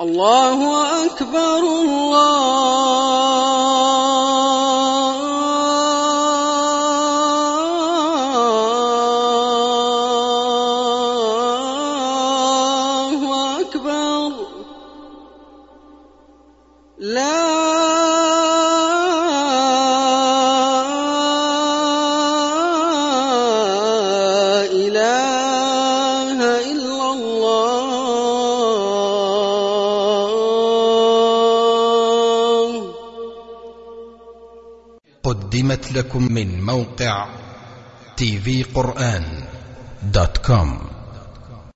الله أكبر الله. قدمت لكم من موقع تي في قرآن دوت كوم